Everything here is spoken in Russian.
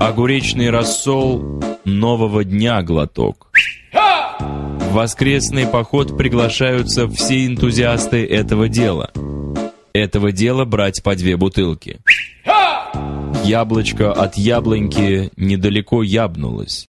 Огуречный рассол нового дня глоток. В воскресный поход приглашаются все энтузиасты этого дела. Этого дела брать по две бутылки. Яблочко от яблоньки недалеко ябнулось.